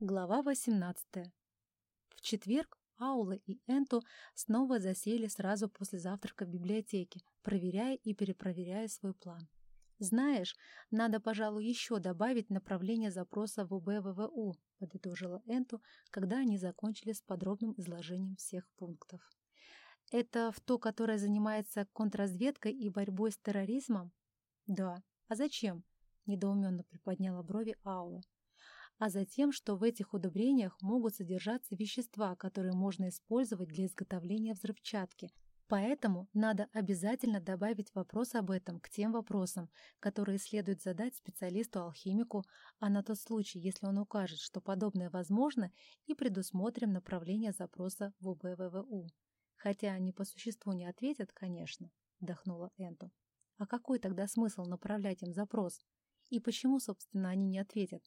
Глава 18. В четверг Аула и Энту снова засели сразу после завтрака в библиотеке, проверяя и перепроверяя свой план. «Знаешь, надо, пожалуй, еще добавить направление запроса в УБВВУ», подытожила Энту, когда они закончили с подробным изложением всех пунктов. «Это в то, которое занимается контрразведкой и борьбой с терроризмом?» «Да. А зачем?» — недоуменно приподняла брови Аула а затем, что в этих удобрениях могут содержаться вещества, которые можно использовать для изготовления взрывчатки. Поэтому надо обязательно добавить вопрос об этом к тем вопросам, которые следует задать специалисту-алхимику, а на тот случай, если он укажет, что подобное возможно, и предусмотрим направление запроса в УБВВУ. Хотя они по существу не ответят, конечно, вдохнула Энту. А какой тогда смысл направлять им запрос? И почему, собственно, они не ответят?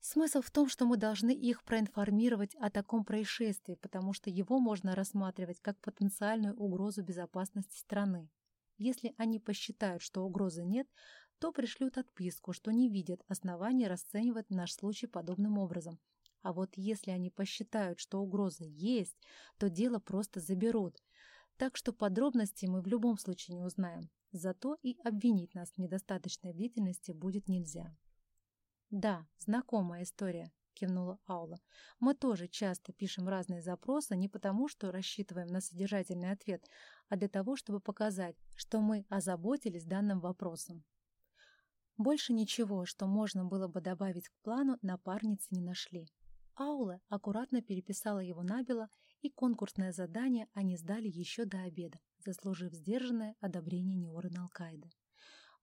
Смысл в том, что мы должны их проинформировать о таком происшествии, потому что его можно рассматривать как потенциальную угрозу безопасности страны. Если они посчитают, что угрозы нет, то пришлют отписку, что не видят оснований расценивать наш случай подобным образом. А вот если они посчитают, что угроза есть, то дело просто заберут. Так что подробностей мы в любом случае не узнаем. Зато и обвинить нас в недостаточной бдительности будет нельзя. «Да, знакомая история», — кивнула Аула. «Мы тоже часто пишем разные запросы не потому, что рассчитываем на содержательный ответ, а для того, чтобы показать, что мы озаботились данным вопросом». Больше ничего, что можно было бы добавить к плану, напарницы не нашли. Аула аккуратно переписала его набело, и конкурсное задание они сдали еще до обеда, заслужив сдержанное одобрение Неоры Налкайды.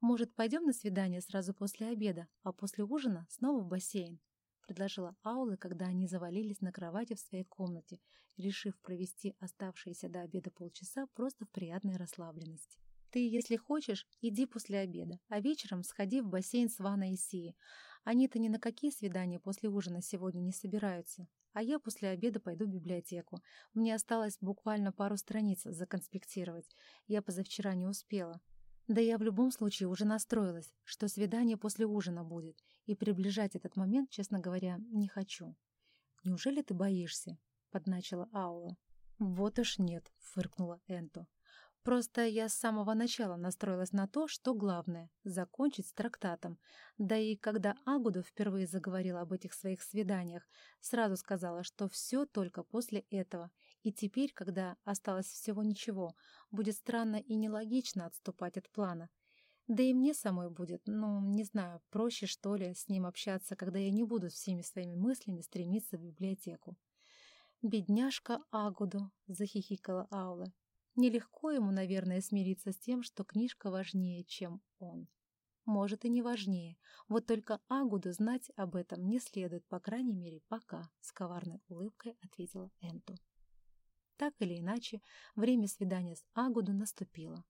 «Может, пойдем на свидание сразу после обеда, а после ужина снова в бассейн?» — предложила Аула, когда они завалились на кровати в своей комнате, решив провести оставшиеся до обеда полчаса просто в приятной расслабленности. «Ты, если хочешь, иди после обеда, а вечером сходи в бассейн с Ваной и Сией. Они-то ни на какие свидания после ужина сегодня не собираются. А я после обеда пойду в библиотеку. Мне осталось буквально пару страниц законспектировать. Я позавчера не успела. Да я в любом случае уже настроилась, что свидание после ужина будет, и приближать этот момент, честно говоря, не хочу. «Неужели ты боишься?» — подначила Аула. «Вот уж нет», — фыркнула Энту. Просто я с самого начала настроилась на то, что главное — закончить с трактатом. Да и когда Агуду впервые заговорила об этих своих свиданиях, сразу сказала, что все только после этого. И теперь, когда осталось всего ничего, будет странно и нелогично отступать от плана. Да и мне самой будет, ну, не знаю, проще, что ли, с ним общаться, когда я не буду всеми своими мыслями стремиться в библиотеку. «Бедняжка Агуду!» — захихикала Аула. Нелегко ему, наверное, смириться с тем, что книжка важнее, чем он. Может, и не важнее. Вот только Агуду знать об этом не следует, по крайней мере, пока, — с коварной улыбкой ответила Энту. Так или иначе, время свидания с Агуду наступило.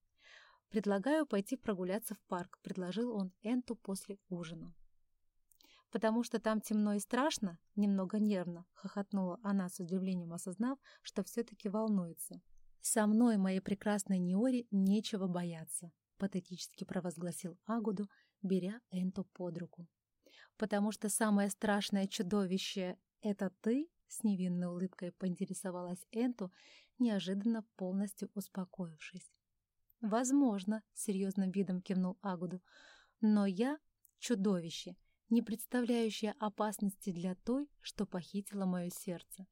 «Предлагаю пойти прогуляться в парк», — предложил он Энту после ужина. «Потому что там темно и страшно?» — немного нервно хохотнула она с удивлением, осознав, что все-таки волнуется. «Со мной, моей прекрасной Неори, нечего бояться», — патетически провозгласил Агуду, беря Энту под руку. «Потому что самое страшное чудовище — это ты?» — с невинной улыбкой поинтересовалась Энту, неожиданно полностью успокоившись. «Возможно», — серьезным видом кивнул Агуду, — «но я — чудовище, не представляющее опасности для той, что похитила мое сердце.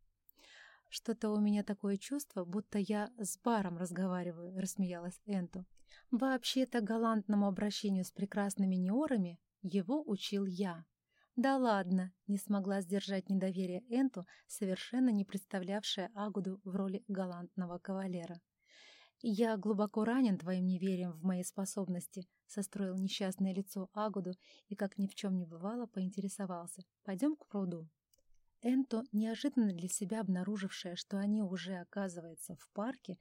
«Что-то у меня такое чувство, будто я с баром разговариваю», — рассмеялась Энту. «Вообще-то галантному обращению с прекрасными неорами его учил я». «Да ладно!» — не смогла сдержать недоверие Энту, совершенно не представлявшая Агуду в роли галантного кавалера. «Я глубоко ранен твоим неверием в мои способности», — состроил несчастное лицо Агуду и, как ни в чем не бывало, поинтересовался. «Пойдем к пруду». Энто, неожиданно для себя обнаружившая, что они уже, оказывается, в парке,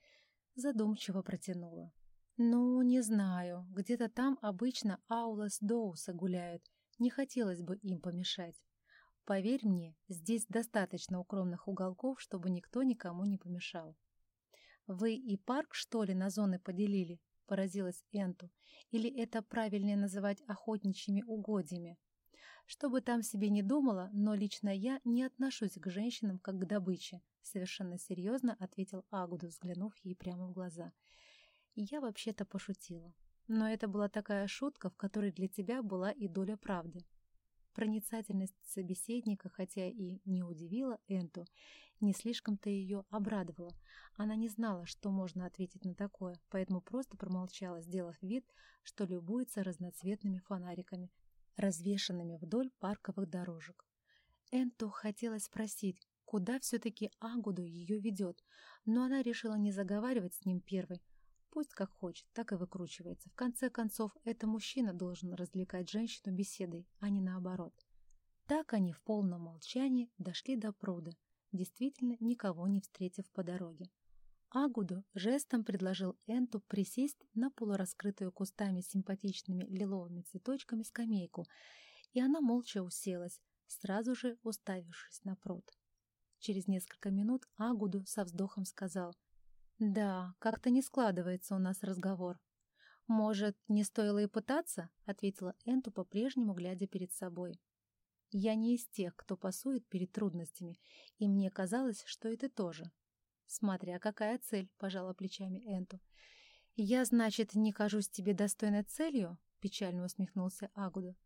задумчиво протянула. «Ну, не знаю, где-то там обычно Аулас Доуса гуляют, не хотелось бы им помешать. Поверь мне, здесь достаточно укромных уголков, чтобы никто никому не помешал». «Вы и парк, что ли, на зоны поделили?» — поразилась Энту. «Или это правильнее называть охотничьими угодьями?» Что бы там себе не думала, но лично я не отношусь к женщинам как к добыче, совершенно серьезно ответил Агуду, взглянув ей прямо в глаза. Я вообще-то пошутила. Но это была такая шутка, в которой для тебя была и доля правды. Проницательность собеседника, хотя и не удивила Энту, не слишком-то ее обрадовала. Она не знала, что можно ответить на такое, поэтому просто промолчала, сделав вид, что любуется разноцветными фонариками, развешанными вдоль парковых дорожек. Энту хотелось спросить, куда все-таки Агуду ее ведет, но она решила не заговаривать с ним первой, Пусть как хочет, так и выкручивается. В конце концов, это мужчина должен развлекать женщину беседой, а не наоборот. Так они в полном молчании дошли до пруда, действительно никого не встретив по дороге. Агуду жестом предложил Энту присесть на полураскрытую кустами симпатичными лиловыми цветочками скамейку, и она молча уселась, сразу же уставившись на пруд. Через несколько минут Агуду со вздохом сказал — «Да, как-то не складывается у нас разговор». «Может, не стоило и пытаться?» — ответила Энту по-прежнему, глядя перед собой. «Я не из тех, кто пасует перед трудностями, и мне казалось, что и ты тоже». «Смотря какая цель», — пожала плечами Энту. «Я, значит, не кажусь тебе достойной целью?» — печально усмехнулся Агуда.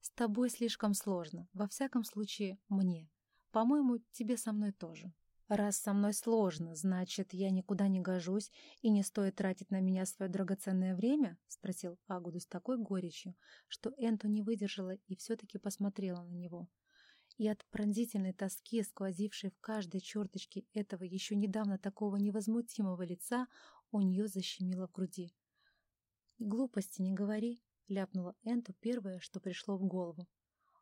«С тобой слишком сложно, во всяком случае, мне. По-моему, тебе со мной тоже». Раз со мной сложно, значит, я никуда не гожусь и не стоит тратить на меня свое драгоценное время? — спросил Агуду с такой горечью, что Энту не выдержала и все-таки посмотрела на него. И от пронзительной тоски, сквозившей в каждой черточке этого еще недавно такого невозмутимого лица, у нее защемило в груди. «Глупости не говори», — ляпнула Энту первое, что пришло в голову.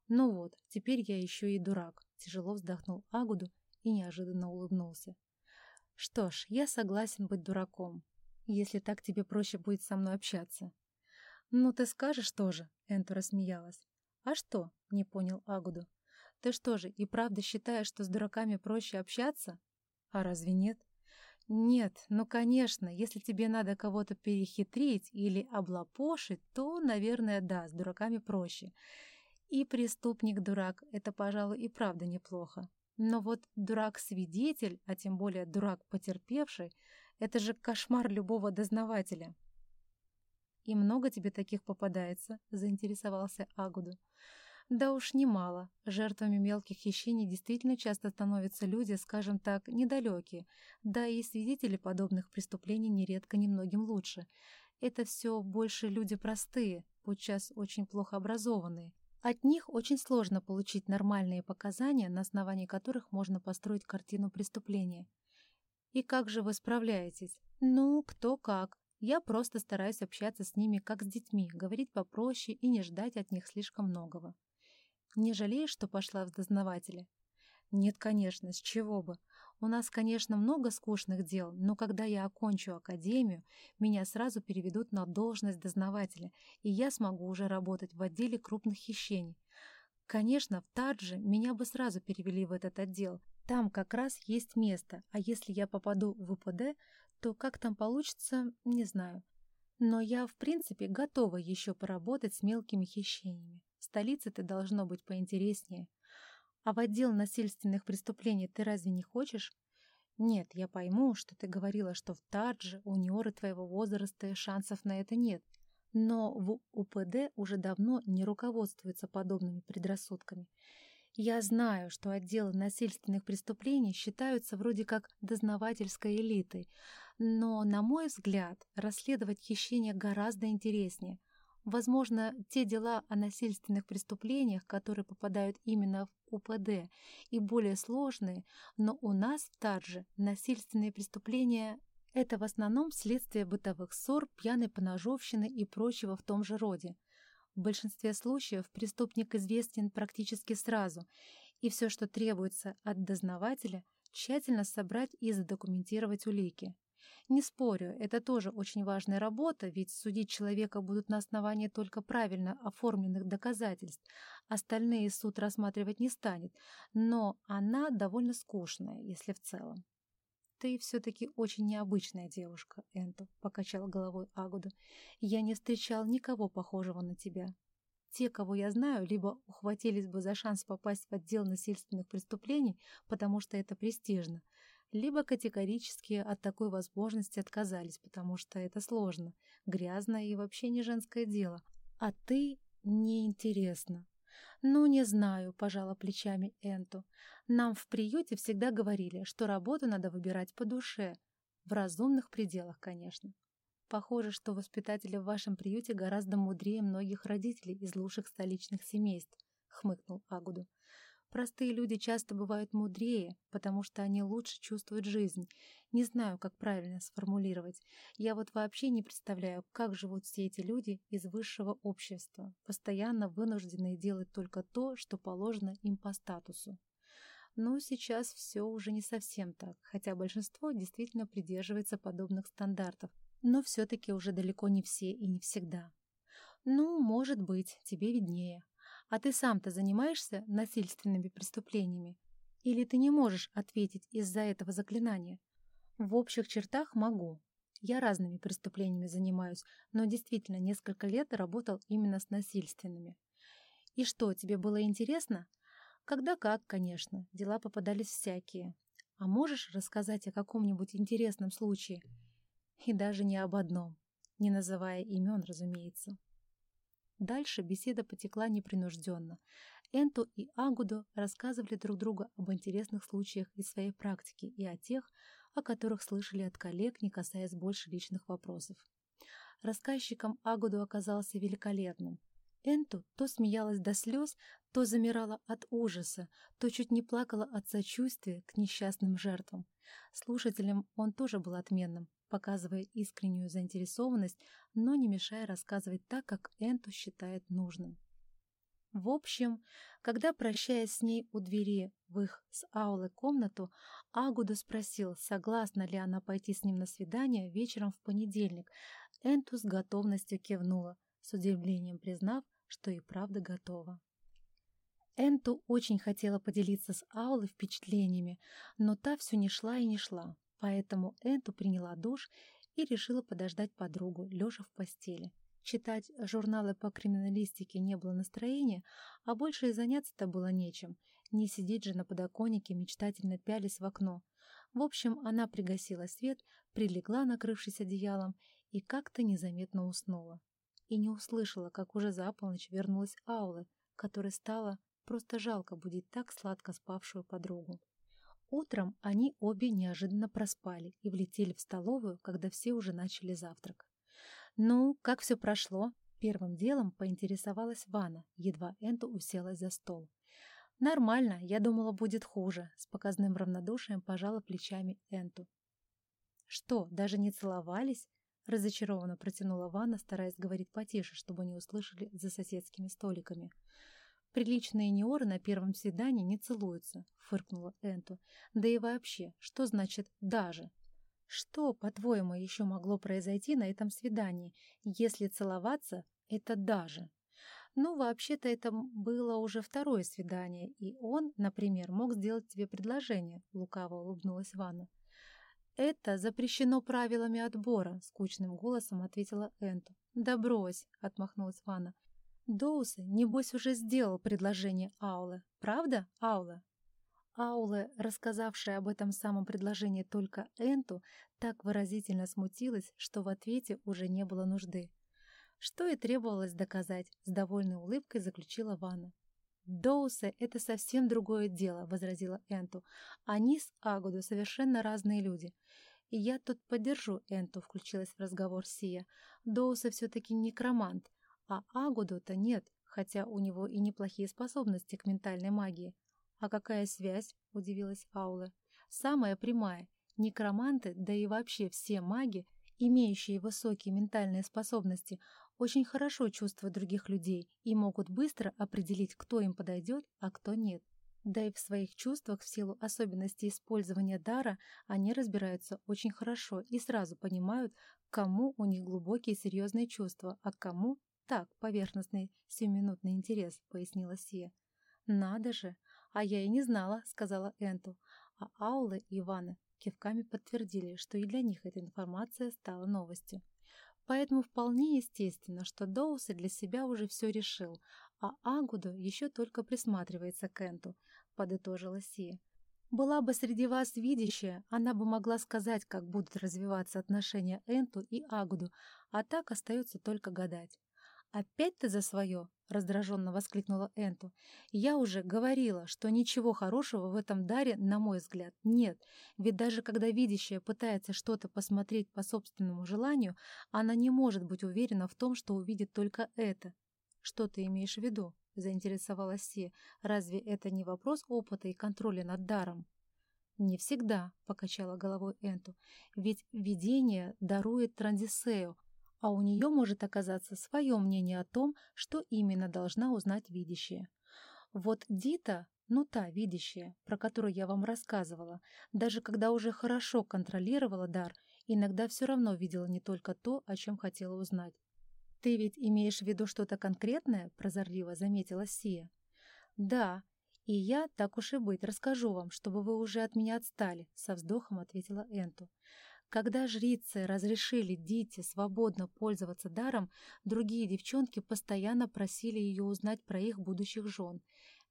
«Ну вот, теперь я еще и дурак», — тяжело вздохнул Агуду и неожиданно улыбнулся. «Что ж, я согласен быть дураком, если так тебе проще будет со мной общаться». «Ну, ты скажешь тоже», — Энту рассмеялась. «А что?» — не понял Агуду. «Ты что же, и правда считаешь, что с дураками проще общаться?» «А разве нет?» «Нет, ну, конечно, если тебе надо кого-то перехитрить или облапошить, то, наверное, да, с дураками проще. И преступник-дурак — это, пожалуй, и правда неплохо. Но вот дурак-свидетель, а тем более дурак-потерпевший, это же кошмар любого дознавателя. «И много тебе таких попадается?» — заинтересовался Агуду. «Да уж немало. Жертвами мелких хищений действительно часто становятся люди, скажем так, недалекие, да и свидетели подобных преступлений нередко немногим лучше. Это все больше люди простые, подчас очень плохо образованные, от них очень сложно получить нормальные показания, на основании которых можно построить картину преступления. И как же вы справляетесь? Ну, кто как. Я просто стараюсь общаться с ними как с детьми, говорить попроще и не ждать от них слишком многого. Не жалеешь, что пошла в дознаватели? Нет, конечно, с чего бы. У нас, конечно, много скучных дел, но когда я окончу академию, меня сразу переведут на должность дознавателя, и я смогу уже работать в отделе крупных хищений. Конечно, в Тадже меня бы сразу перевели в этот отдел. Там как раз есть место, а если я попаду в УПД, то как там получится, не знаю. Но я, в принципе, готова еще поработать с мелкими хищениями. В столице-то должно быть поинтереснее. А в отдел насильственных преступлений ты разве не хочешь? Нет, я пойму, что ты говорила, что в Тадже у Ниоры твоего возраста шансов на это нет. Но в УПД уже давно не руководствуется подобными предрассудками. Я знаю, что отделы насильственных преступлений считаются вроде как дознавательской элитой, но, на мой взгляд, расследовать хищения гораздо интереснее — Возможно, те дела о насильственных преступлениях, которые попадают именно в УПД, и более сложные, но у нас в Тадже насильственные преступления – это в основном следствие бытовых ссор, пьяной поножовщины и прочего в том же роде. В большинстве случаев преступник известен практически сразу, и все, что требуется от дознавателя – тщательно собрать и задокументировать улики. Не спорю, это тоже очень важная работа, ведь судить человека будут на основании только правильно оформленных доказательств. Остальные суд рассматривать не станет, но она довольно скучная, если в целом. «Ты все-таки очень необычная девушка, Энту», — покачал головой Агуду. «Я не встречал никого похожего на тебя». те, кого я знаю, либо ухватились бы за шанс попасть в отдел насильственных преступлений, потому что это престижно, либо категорически от такой возможности отказались, потому что это сложно, грязно и вообще не женское дело. А ты неинтересно. «Ну, не знаю», — пожала плечами Энту. «Нам в приюте всегда говорили, что работу надо выбирать по душе. В разумных пределах, конечно. Похоже, что воспитатели в вашем приюте гораздо мудрее многих родителей из лучших столичных семейств», — хмыкнул Агуду. Простые люди часто бывают мудрее, потому что они лучше чувствуют жизнь. Не знаю, как правильно сформулировать. Я вот вообще не представляю, как живут все эти люди из высшего общества, постоянно вынужденные делать только то, что положено им по статусу. Но сейчас все уже не совсем так, хотя большинство действительно придерживается подобных стандартов, но все-таки уже далеко не все и не всегда. Ну, может быть, тебе виднее. А ты сам-то занимаешься насильственными преступлениями? Или ты не можешь ответить из-за этого заклинания? В общих чертах могу. Я разными преступлениями занимаюсь, но действительно несколько лет работал именно с насильственными. И что, тебе было интересно? Когда как, конечно, дела попадались всякие. А можешь рассказать о каком-нибудь интересном случае? И даже не об одном, не называя имен, разумеется. Дальше беседа потекла непринужденно. Энту и Агуду рассказывали друг другу об интересных случаях из своей практики и о тех, о которых слышали от коллег, не касаясь больше личных вопросов. Рассказчиком Агуду оказался великолепным. Энту то смеялась до слез, то замирала от ужаса, то чуть не плакала от сочувствия к несчастным жертвам. Слушателем он тоже был отменным, показывая искреннюю заинтересованность, но не мешая рассказывать так, как Энту считает нужным. В общем, когда, прощаясь с ней у двери в их с Аулой комнату, Агуду спросил, согласна ли она пойти с ним на свидание вечером в понедельник, Энту с готовностью кивнула, с удивлением признав, что и правда готова. Энту очень хотела поделиться с Аулой впечатлениями, но та все не шла и не шла. Поэтому Энту приняла душ и решила подождать подругу, лежа в постели. Читать журналы по криминалистике не было настроения, а больше и заняться-то было нечем. Не сидеть же на подоконнике, мечтательно пялись в окно. В общем, она пригасила свет, прилегла, накрывшись одеялом, и как-то незаметно уснула. И не услышала, как уже за полночь вернулась Аула, которой стало просто жалко будить так сладко спавшую подругу. Утром они обе неожиданно проспали и влетели в столовую, когда все уже начали завтрак. «Ну, как все прошло?» Первым делом поинтересовалась Вана, едва Энту уселась за стол. «Нормально, я думала, будет хуже», — с показным равнодушием пожала плечами Энту. «Что, даже не целовались?» — разочарованно протянула Вана, стараясь говорить потише, чтобы не услышали за соседскими столиками. «Приличные неоры на первом свидании не целуются», — фыркнула Энту. «Да и вообще, что значит «даже»?» Что, по-твоему, еще могло произойти на этом свидании, если целоваться — это «даже»? Ну, вообще-то это было уже второе свидание, и он, например, мог сделать тебе предложение, — лукаво улыбнулась Ванна. «Это запрещено правилами отбора», — скучным голосом ответила Энту. «Да брось», — отмахнулась Ванна. Доусы, небось, уже сделал предложение Ауле. Правда, Ауле? Ауле, рассказавшая об этом самом предложении только Энту, так выразительно смутилась, что в ответе уже не было нужды. Что и требовалось доказать, с довольной улыбкой заключила Ванна. «Доусы — это совсем другое дело», — возразила Энту. «Они с Агуду совершенно разные люди. И я тут поддержу Энту», — включилась в разговор Сия. «Доусы все-таки некромант, а Агуду-то нет, хотя у него и неплохие способности к ментальной магии. «А какая связь?» — удивилась Аула. «Самая прямая. Некроманты, да и вообще все маги, имеющие высокие ментальные способности, очень хорошо чувствуют других людей и могут быстро определить, кто им подойдет, а кто нет. Да и в своих чувствах в силу особенностей использования дара они разбираются очень хорошо и сразу понимают, кому у них глубокие серьезные чувства, а кому «Так, поверхностный сиюминутный интерес», — пояснила Сия. «Надо же! А я и не знала», — сказала Энту. А Аула и Ивана кивками подтвердили, что и для них эта информация стала новостью. Поэтому вполне естественно, что Доусы для себя уже все решил, а Агуду еще только присматривается к Энту, подытожила Сия. Была бы среди вас видящая, она бы могла сказать, как будут развиваться отношения Энту и Агуду, а так остается только гадать. «Опять ты за свое?» — раздраженно воскликнула Энту. «Я уже говорила, что ничего хорошего в этом даре, на мой взгляд, нет. Ведь даже когда видящая пытается что-то посмотреть по собственному желанию, она не может быть уверена в том, что увидит только это. Что ты имеешь в виду?» — заинтересовалась Си. «Разве это не вопрос опыта и контроля над даром?» «Не всегда», — покачала головой Энту. «Ведь видение дарует Транзисею, а у нее может оказаться свое мнение о том, что именно должна узнать видящая. Вот Дита, ну та видящая, про которую я вам рассказывала, даже когда уже хорошо контролировала дар, иногда все равно видела не только то, о чем хотела узнать. «Ты ведь имеешь в виду что-то конкретное?» — прозорливо заметила Сия. «Да, и я, так уж и быть, расскажу вам, чтобы вы уже от меня отстали», — со вздохом ответила Энту. Когда жрицы разрешили Дите свободно пользоваться даром, другие девчонки постоянно просили ее узнать про их будущих жен.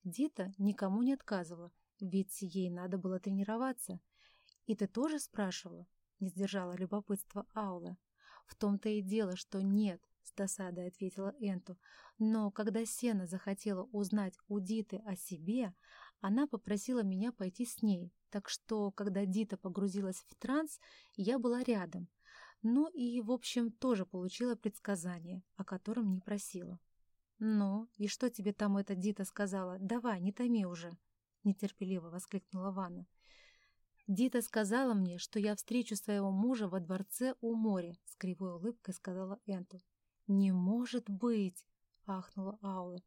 Дита никому не отказывала, ведь ей надо было тренироваться. «И ты тоже спрашивала?» — не сдержала любопытство Аула. «В том-то и дело, что нет», — с досадой ответила Энту. «Но когда Сена захотела узнать у Диты о себе, она попросила меня пойти с ней, так что, когда Дита погрузилась в транс, я была рядом. Ну и, в общем, тоже получила предсказание, о котором не просила. «Ну, и что тебе там эта Дита сказала? Давай, не томи уже!» — нетерпеливо воскликнула Ванна. «Дита сказала мне, что я встречу своего мужа во дворце у моря», — с кривой улыбкой сказала Энту. «Не может быть!» — ахнула Аула.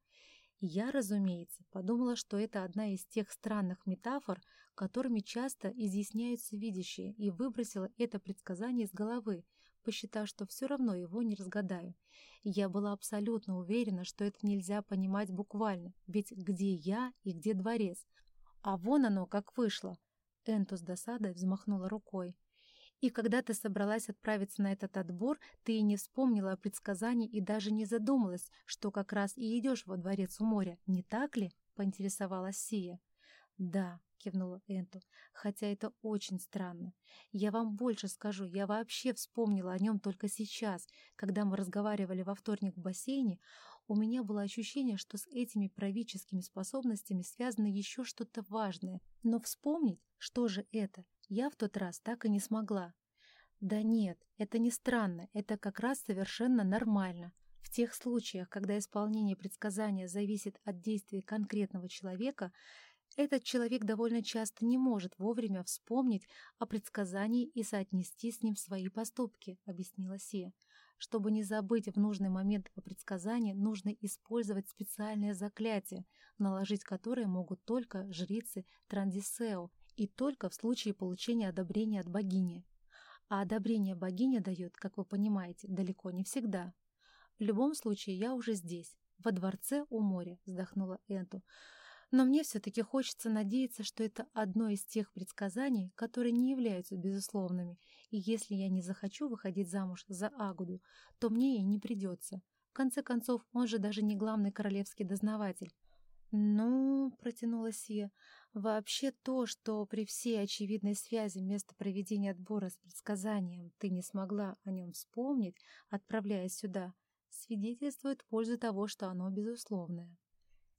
Я, разумеется, подумала, что это одна из тех странных метафор, которыми часто изъясняются видящие, и выбросила это предсказание из головы, посчитав, что все равно его не разгадаю. Я была абсолютно уверена, что это нельзя понимать буквально, ведь где я и где дворец? А вон оно как вышло. Энту с досадой взмахнула рукой. И когда ты собралась отправиться на этот отбор, ты и не вспомнила о предсказании и даже не задумалась, что как раз и идешь во дворец у моря, не так ли?» — поинтересовалась Сия. «Да», — кивнула Энту, — «хотя это очень странно. Я вам больше скажу, я вообще вспомнила о нем только сейчас, когда мы разговаривали во вторник в бассейне, у меня было ощущение, что с этими правительскими способностями связано еще что-то важное. Но вспомнить, что же это, я в тот раз так и не смогла. Да нет, это не странно, это как раз совершенно нормально. В тех случаях, когда исполнение предсказания зависит от действий конкретного человека, этот человек довольно часто не может вовремя вспомнить о предсказании и соотнести с ним свои поступки, объяснила Сия. Чтобы не забыть в нужный момент о предсказании, нужно использовать специальное заклятие, наложить которое могут только жрицы Трандисео и только в случае получения одобрения от богини. А одобрение богиня дает, как вы понимаете, далеко не всегда. В любом случае, я уже здесь, во дворце у моря, вздохнула Энту. Но мне все-таки хочется надеяться, что это одно из тех предсказаний, которые не являются безусловными, и если я не захочу выходить замуж за Агуду, то мне и не придется. В конце концов, он же даже не главный королевский дознаватель. «Ну, — протянула Сия, — вообще то, что при всей очевидной связи место проведения отбора с предсказанием ты не смогла о нем вспомнить, отправляясь сюда, свидетельствует пользу того, что оно безусловное».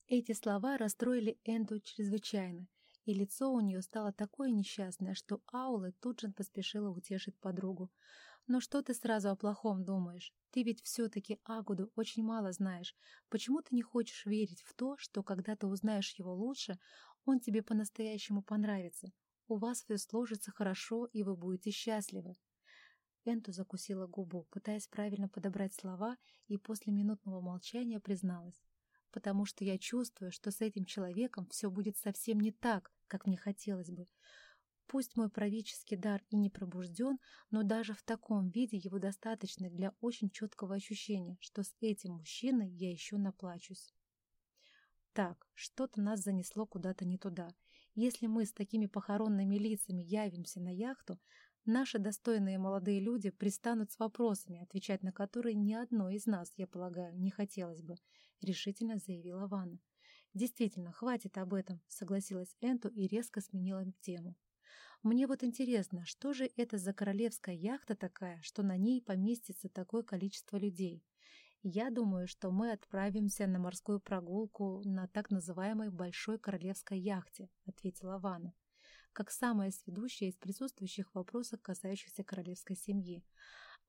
Эти слова расстроили Энду чрезвычайно, и лицо у нее стало такое несчастное, что Аула тут же поспешила утешить подругу. «Но что ты сразу о плохом думаешь? Ты ведь все-таки Агуду очень мало знаешь. Почему ты не хочешь верить в то, что когда ты узнаешь его лучше, он тебе по-настоящему понравится? У вас все сложится хорошо, и вы будете счастливы». Энту закусила губу, пытаясь правильно подобрать слова, и после минутного молчания призналась. «Потому что я чувствую, что с этим человеком все будет совсем не так, как мне хотелось бы. Пусть мой правительский дар и не пробужден, но даже в таком виде его достаточно для очень четкого ощущения, что с этим мужчиной я еще наплачусь. Так, что-то нас занесло куда-то не туда. Если мы с такими похоронными лицами явимся на яхту, Наши достойные молодые люди пристанут с вопросами, отвечать на которые ни одной из нас, я полагаю, не хотелось бы», — решительно заявила Ванна. «Действительно, хватит об этом», — согласилась Энту и резко сменила тему. «Мне вот интересно, что же это за королевская яхта такая, что на ней поместится такое количество людей? Я думаю, что мы отправимся на морскую прогулку на так называемой Большой Королевской яхте», — ответила Ванна, как самая сведущая из присутствующих в вопросах, касающихся королевской семьи.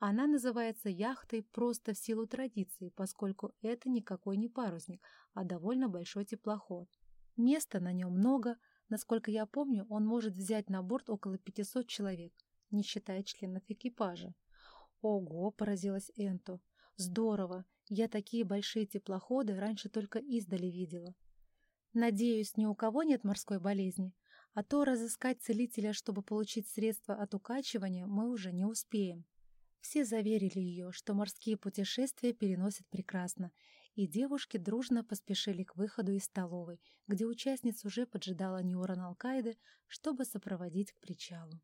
Она называется яхтой просто в силу традиции, поскольку это никакой не парусник, а довольно большой теплоход. Места на нем много, насколько я помню, он может взять на борт около 500 человек, не считая членов экипажа. «Ого!» — поразилась Энту. Здорово! Я такие большие теплоходы раньше только издали видела. Надеюсь, ни у кого нет морской болезни, а то разыскать целителя, чтобы получить средства от укачивания, мы уже не успеем. Все заверили ее, что морские путешествия переносят прекрасно, и девушки дружно поспешили к выходу из столовой, где участниц уже поджидала Ньюран Алкаиды, чтобы сопроводить к причалу.